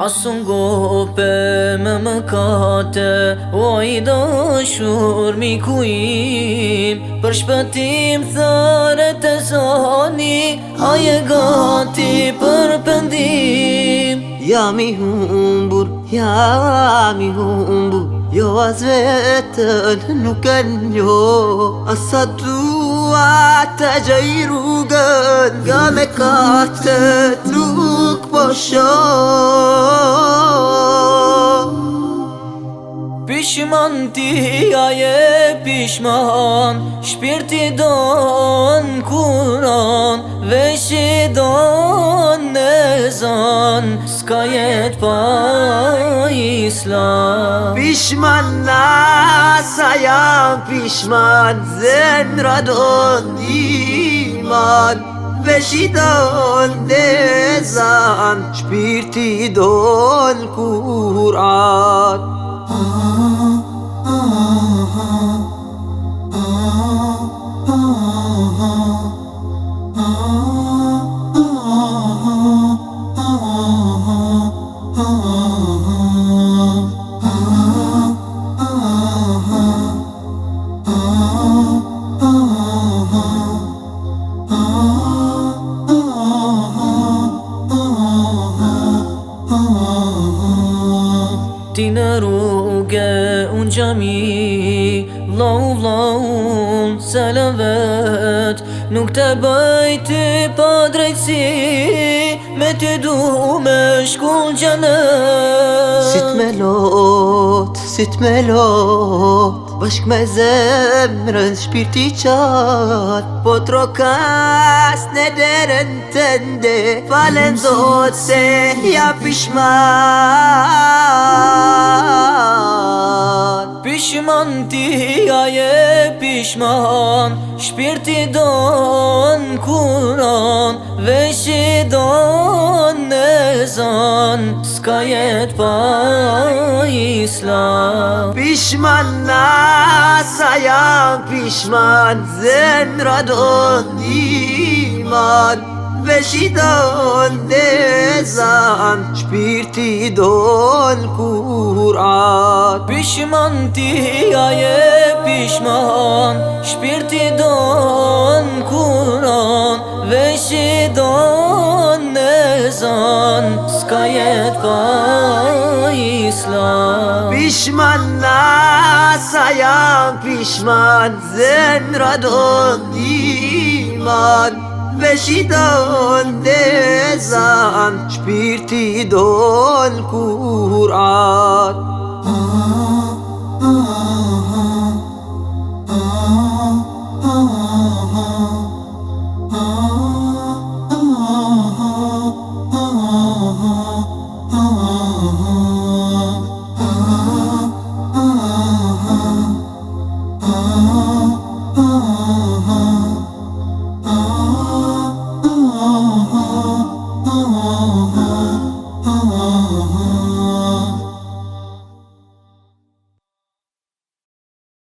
Asungo pe me mëkate O i dashur mi kuim Për shpëtim thare të zoni Aje gati për pëndim Jam i humbur, jam i humbur Jo as vetën nuk e njo Asa dua të gjej rrugën Nga me katët nuk po shoh. Pishman ti aje pishman Shpirti don kuran Veshi don në zan Ska jet pa islam. Pishman nasa jam pishman Zemra don iman. Veshi don dezan Shpirti don Kur'an unë gjami Vlau, vlau, salavat Nuk të bëj ty pa drejtësi Me ty du me shkull gjanët Sit me lot, sit me lot Bashk me zemrën shpirti qatë Po trokas në derën tënde Falen zot se ja pishman Pishman ti aje pishman Shpirti don kuran Veshi don në zan Ska jet pa islam Pishman nasa jam pishman Zemra don iman Veshi don dezan Shpirti don Kur'an. Pishman ti aje pishman Shpirti don kuran. Veshi don në zan Ska jet pa islam Pishman nasa بشیدان دزان شپیرتی دون قرآن Oh